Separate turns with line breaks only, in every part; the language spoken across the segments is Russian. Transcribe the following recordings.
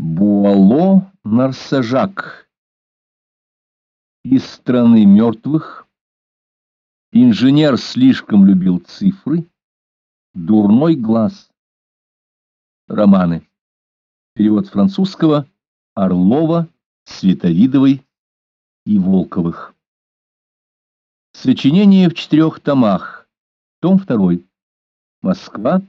Буало Нарсажак из страны мертвых инженер слишком любил цифры, дурной глаз. Романы. Перевод французского Орлова, Световидовой и Волковых. Сочинение в четырех томах. Том второй. Москва.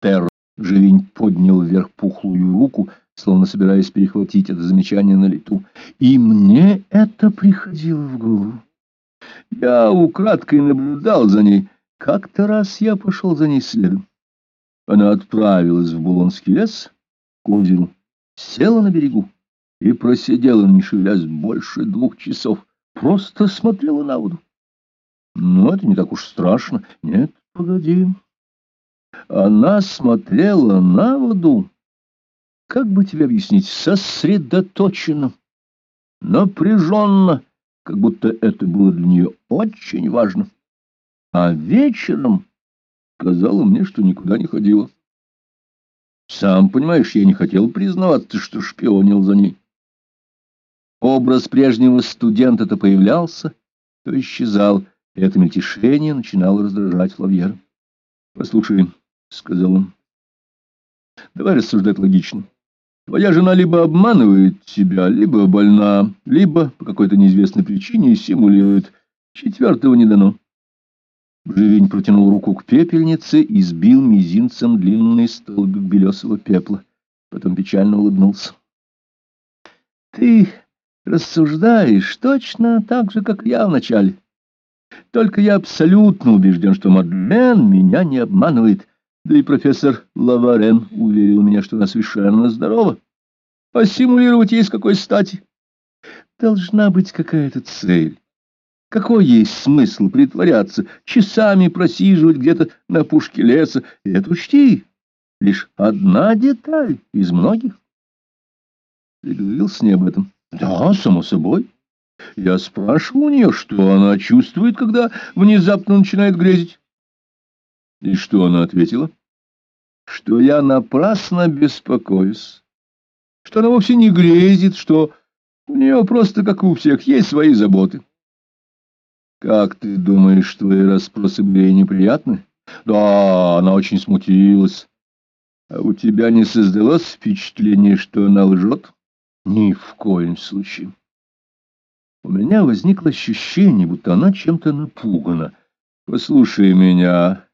Терра. Живень поднял вверх пухлую руку, словно собираясь перехватить это замечание на лету. И мне это приходило в голову. Я украдкой наблюдал за ней. Как-то раз я пошел за ней следом. Она отправилась в Булонский лес к озеру, села на берегу и просидела, не шевелясь, больше двух часов. Просто смотрела на воду. Но это не так уж страшно. Нет, погоди. Она смотрела на воду, как бы тебе объяснить, сосредоточенно, напряженно, как будто это было для нее очень важно. А вечером сказала мне, что никуда не ходила. Сам понимаешь, я не хотел признаваться, что шпионил за ней. Образ прежнего студента то появлялся, то исчезал, и это мельтешение начинало раздражать Лавьера. Послушай, — сказал он. — Давай рассуждать логично. Твоя жена либо обманывает тебя, либо больна, либо по какой-то неизвестной причине симулирует. Четвертого не дано. Живень протянул руку к пепельнице и сбил мизинцем длинный столбик белесого пепла. Потом печально улыбнулся. — Ты рассуждаешь точно так же, как я вначале. Только я абсолютно убежден, что Мадлен меня не обманывает. — да и профессор Лаварен уверил меня, что она совершенно здорова. А симулировать ей с какой стати? Должна быть какая-то цель. Какой есть смысл притворяться, часами просиживать где-то на пушке леса? И это учти, лишь одна деталь из многих. Ты говорил с ней об этом? Да, само собой. Я спрашивал у нее, что она чувствует, когда внезапно начинает грезить. И что она ответила? Что я напрасно беспокоюсь, что она вовсе не грезит, что у нее просто, как у всех, есть свои заботы. Как ты думаешь, твои расспросы были неприятны? Да, она очень смутилась. А у тебя не создалось впечатление, что она лжет? Ни в коем случае. У меня возникло ощущение, будто она чем-то напугана. Послушай меня,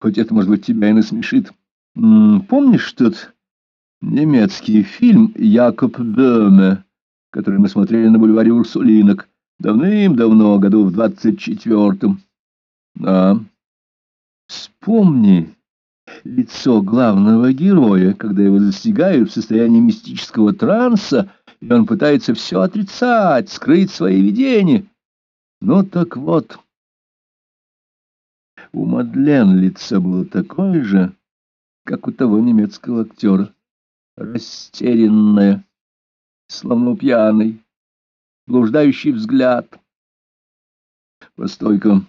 хоть это, может быть, тебя и насмешит. Помнишь тот немецкий фильм «Якоб Бёме», который мы смотрели на бульваре Урсулинок давным-давно, году в двадцать четвертом? Да. Вспомни лицо главного героя, когда его застигают в состоянии мистического транса, и он пытается все отрицать, скрыть свои видения. Ну так вот... У Мадлен лицо было такое же, как у того немецкого актера. Растерянная, словно пьяный, блуждающий взгляд. Постой-ка,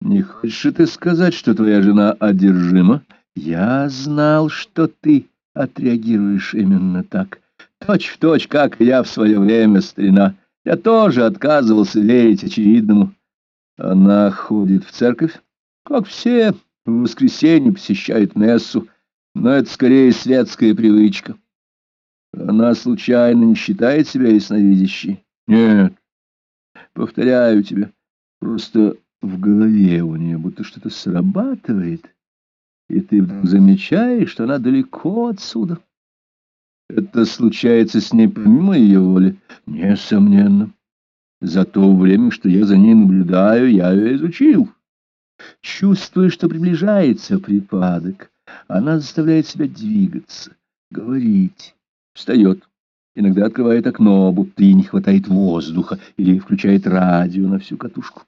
не хочешь ты сказать, что твоя жена одержима? Я знал, что ты отреагируешь именно так. Точь в точь, как я в свое время, старина. Я тоже отказывался верить очевидному. Она ходит в церковь, как все, в воскресенье посещает мессу, но это скорее светская привычка. Она случайно не считает себя ясновидящей? Нет. Повторяю тебе, просто в голове у нее будто что-то срабатывает, и ты вдруг замечаешь, что она далеко отсюда. Это случается с ней помимо ее воли? Несомненно. За то время, что я за ней наблюдаю, я ее изучил. Чувствуя, что приближается припадок, она заставляет себя двигаться, говорить, встает, иногда открывает окно, будто ей не хватает воздуха, или включает радио на всю катушку.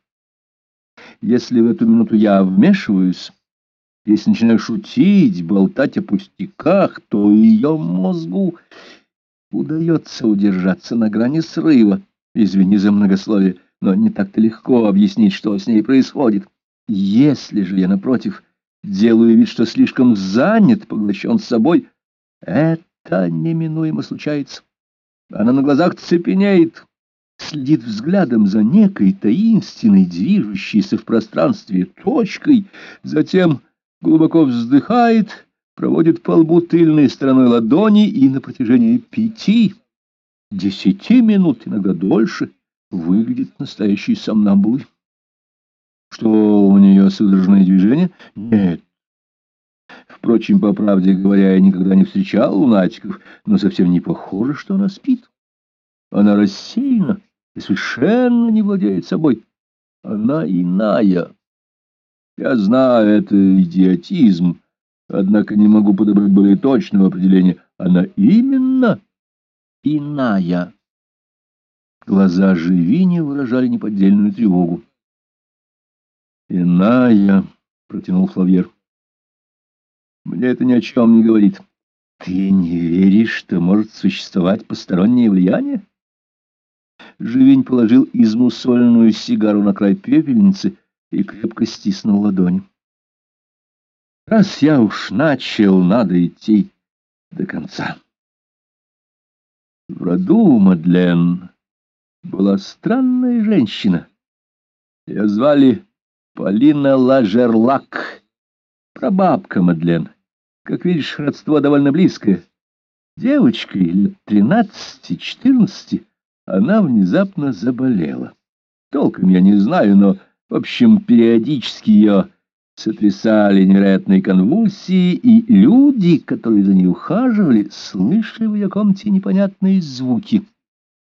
Если в эту минуту я вмешиваюсь, если начинаю шутить, болтать о пустяках, то ее мозгу удается удержаться на грани срыва. Извини за многословие, но не так-то легко объяснить, что с ней происходит. Если же я, напротив, делаю вид, что слишком занят, поглощен собой, это неминуемо случается. Она на глазах цепенеет, следит взглядом за некой таинственной, движущейся в пространстве точкой, затем глубоко вздыхает, проводит по лбу тыльной стороной ладони и на протяжении пяти, десяти минут, иногда дольше, выглядит настоящей сомнамбулой. Что у нее судорожное движение? Нет. Впрочем, по правде говоря, я никогда не встречал лунатиков, но совсем не похоже, что она спит. Она рассеяна и совершенно не владеет собой. Она иная. Я знаю, это идиотизм, однако не могу подобрать более точного определения. Она именно иная. Глаза Живини выражали неподдельную тревогу. «Иная», — протянул Флавьер. «Мне это ни о чем не говорит. Ты не веришь, что может существовать постороннее влияние?» Живень положил измусоленную сигару на край пепельницы и крепко стиснул ладонь. «Раз я уж начал, надо идти до конца». В роду Мадлен была странная женщина. Ее звали Полина Лажерлак, прабабка Мадлен. Как видишь, родство довольно близкое. Девочкой лет тринадцати-четырнадцати она внезапно заболела. Толком я не знаю, но, в общем, периодически ее сотрясали невероятные конвульсии, и люди, которые за ней ухаживали, слышали в ее комнате непонятные звуки —